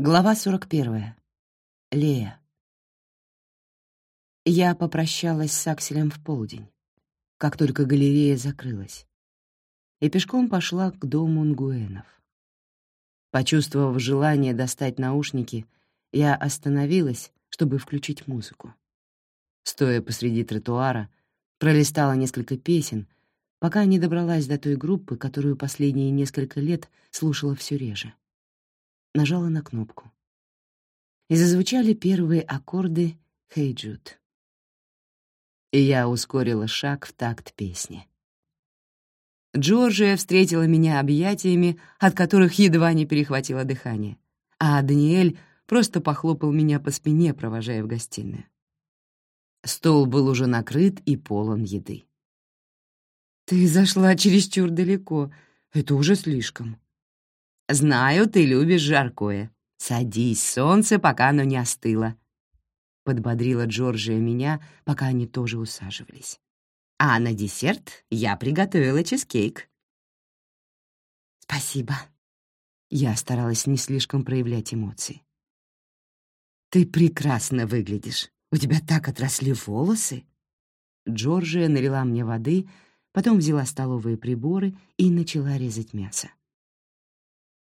Глава 41. Лея. Я попрощалась с Акселем в полдень, как только галерея закрылась, и пешком пошла к дому Нгуэнов. Почувствовав желание достать наушники, я остановилась, чтобы включить музыку. Стоя посреди тротуара, пролистала несколько песен, пока не добралась до той группы, которую последние несколько лет слушала все реже нажала на кнопку. И зазвучали первые аккорды «Hey Jude». И я ускорила шаг в такт песни. Джорджия встретила меня объятиями, от которых едва не перехватило дыхание, а Даниэль просто похлопал меня по спине, провожая в гостиную. Стол был уже накрыт и полон еды. «Ты зашла чересчур далеко. Это уже слишком», Знаю, ты любишь жаркое. Садись, солнце, пока оно не остыло. Подбодрила Джорджия меня, пока они тоже усаживались. А на десерт я приготовила чизкейк. Спасибо. Я старалась не слишком проявлять эмоции. Ты прекрасно выглядишь. У тебя так отросли волосы. Джорджия налила мне воды, потом взяла столовые приборы и начала резать мясо.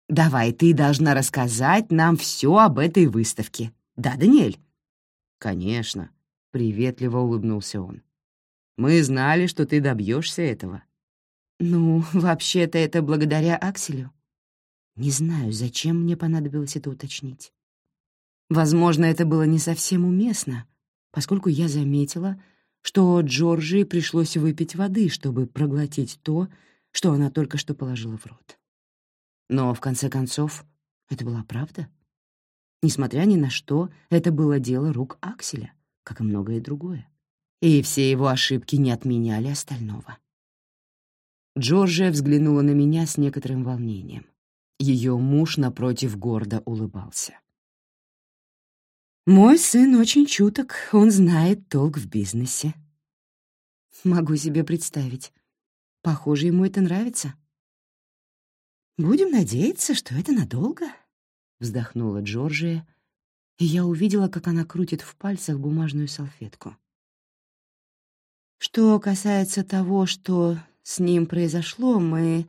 Давай, ты должна рассказать нам все об этой выставке. Да, Даниэль?» «Конечно», — приветливо улыбнулся он. «Мы знали, что ты добьешься этого». «Ну, вообще-то это благодаря Акселю. Не знаю, зачем мне понадобилось это уточнить. Возможно, это было не совсем уместно, поскольку я заметила, что Джорджии пришлось выпить воды, чтобы проглотить то, что она только что положила в рот. Но, в конце концов, это была правда. Несмотря ни на что, это было дело рук Акселя, как и многое другое. И все его ошибки не отменяли остального. Джорджия взглянула на меня с некоторым волнением. Ее муж напротив гордо улыбался. «Мой сын очень чуток, он знает толк в бизнесе». «Могу себе представить. Похоже, ему это нравится». «Будем надеяться, что это надолго», — вздохнула Джорджия, и я увидела, как она крутит в пальцах бумажную салфетку. «Что касается того, что с ним произошло, мы...»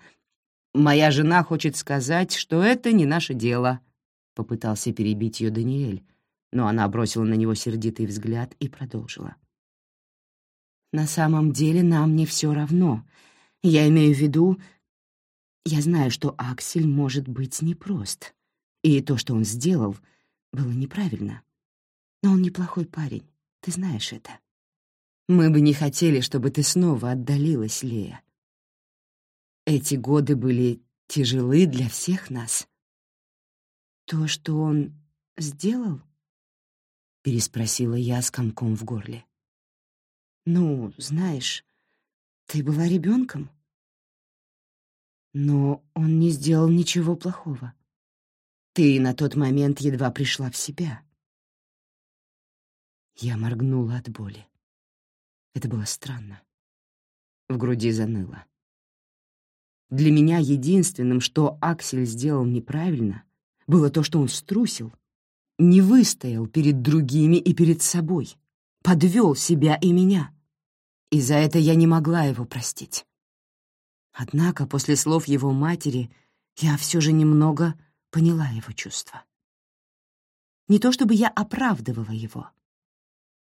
«Моя жена хочет сказать, что это не наше дело», — попытался перебить ее Даниэль, но она бросила на него сердитый взгляд и продолжила. «На самом деле нам не все равно. Я имею в виду, я знаю, что Аксель может быть непрост, и то, что он сделал, было неправильно. Но он неплохой парень, ты знаешь это. Мы бы не хотели, чтобы ты снова отдалилась, Лея. Эти годы были тяжелы для всех нас. То, что он сделал? Переспросила я с комком в горле. Ну, знаешь, ты была ребенком. Но он не сделал ничего плохого. Ты на тот момент едва пришла в себя. Я моргнула от боли. Это было странно. В груди заныло. Для меня единственным, что Аксель сделал неправильно, было то, что он струсил, не выстоял перед другими и перед собой, подвел себя и меня. И за это я не могла его простить. Однако после слов его матери я все же немного поняла его чувства. Не то чтобы я оправдывала его.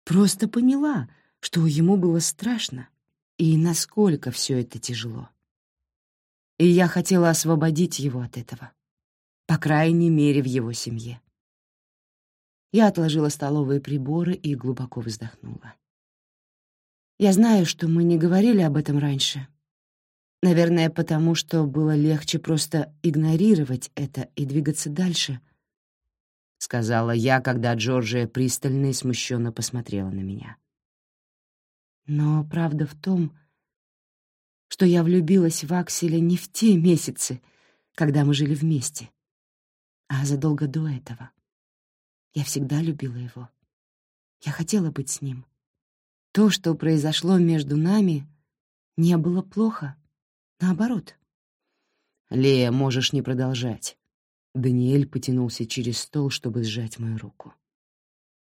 Просто поняла, что ему было страшно и насколько все это тяжело. И я хотела освободить его от этого, по крайней мере, в его семье. Я отложила столовые приборы и глубоко вздохнула. Я знаю, что мы не говорили об этом раньше, Наверное, потому что было легче просто игнорировать это и двигаться дальше, — сказала я, когда Джорджия пристально и смущенно посмотрела на меня. Но правда в том, что я влюбилась в Акселя не в те месяцы, когда мы жили вместе, а задолго до этого. Я всегда любила его. Я хотела быть с ним. То, что произошло между нами, не было плохо — Наоборот. «Лея, можешь не продолжать». Даниэль потянулся через стол, чтобы сжать мою руку.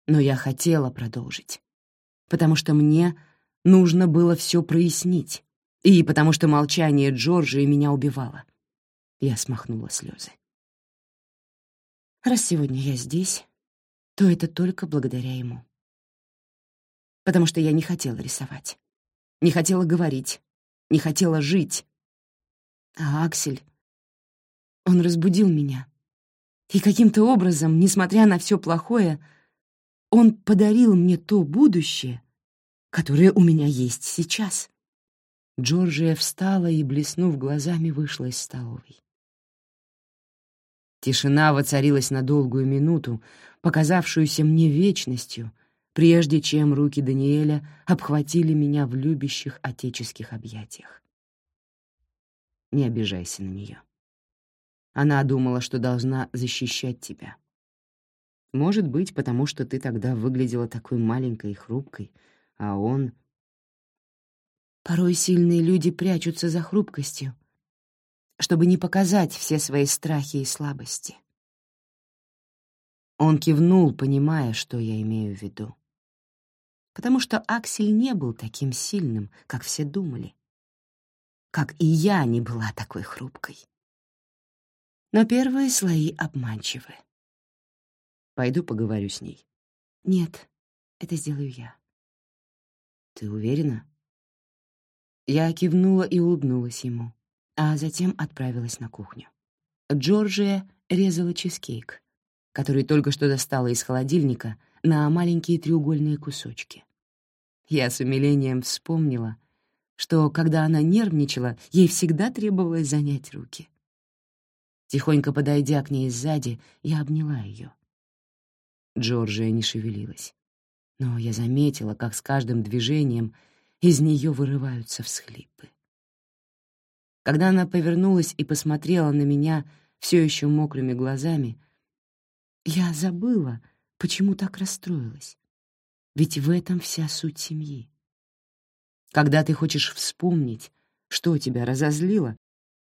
Но я хотела продолжить, потому что мне нужно было все прояснить, и потому что молчание Джорджа меня убивало. Я смахнула слезы. Раз сегодня я здесь, то это только благодаря ему. Потому что я не хотела рисовать, не хотела говорить, не хотела жить. А Аксель, он разбудил меня. И каким-то образом, несмотря на все плохое, он подарил мне то будущее, которое у меня есть сейчас. Джорджия встала и, блеснув глазами, вышла из столовой. Тишина воцарилась на долгую минуту, показавшуюся мне вечностью, прежде чем руки Даниэля обхватили меня в любящих отеческих объятиях. Не обижайся на нее. Она думала, что должна защищать тебя. Может быть, потому что ты тогда выглядела такой маленькой и хрупкой, а он... Порой сильные люди прячутся за хрупкостью, чтобы не показать все свои страхи и слабости. Он кивнул, понимая, что я имею в виду. Потому что Аксель не был таким сильным, как все думали. Как и я не была такой хрупкой. Но первые слои обманчивы. Пойду поговорю с ней. Нет, это сделаю я. Ты уверена? Я кивнула и улыбнулась ему а затем отправилась на кухню. Джорджия резала чизкейк, который только что достала из холодильника на маленькие треугольные кусочки. Я с умилением вспомнила, что, когда она нервничала, ей всегда требовалось занять руки. Тихонько подойдя к ней сзади, я обняла ее. Джорджия не шевелилась, но я заметила, как с каждым движением из нее вырываются всхлипы. Когда она повернулась и посмотрела на меня все еще мокрыми глазами, я забыла, почему так расстроилась. Ведь в этом вся суть семьи. Когда ты хочешь вспомнить, что тебя разозлило,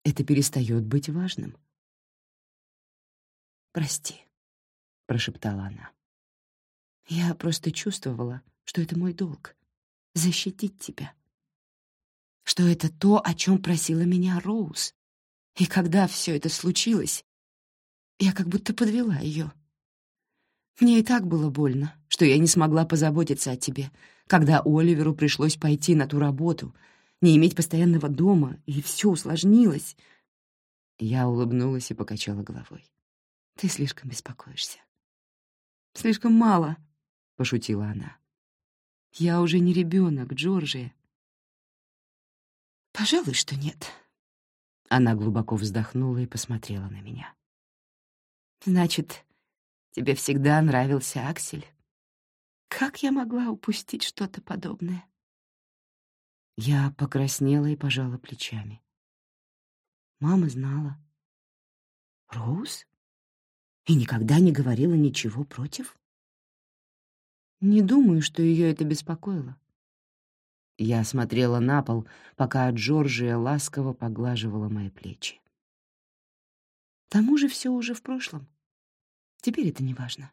это перестает быть важным. «Прости», — прошептала она. «Я просто чувствовала, что это мой долг — защитить тебя» что это то, о чем просила меня Роуз. И когда все это случилось, я как будто подвела ее. Мне и так было больно, что я не смогла позаботиться о тебе, когда Оливеру пришлось пойти на ту работу, не иметь постоянного дома, и все усложнилось. Я улыбнулась и покачала головой. «Ты слишком беспокоишься». «Слишком мало», — пошутила она. «Я уже не ребенок, Джорджия. «Пожалуй, что нет». Она глубоко вздохнула и посмотрела на меня. «Значит, тебе всегда нравился Аксель? Как я могла упустить что-то подобное?» Я покраснела и пожала плечами. Мама знала. «Роуз? И никогда не говорила ничего против?» Не думаю, что ее это беспокоило. Я смотрела на пол, пока Джорджия ласково поглаживала мои плечи. К тому же все уже в прошлом. Теперь это не важно.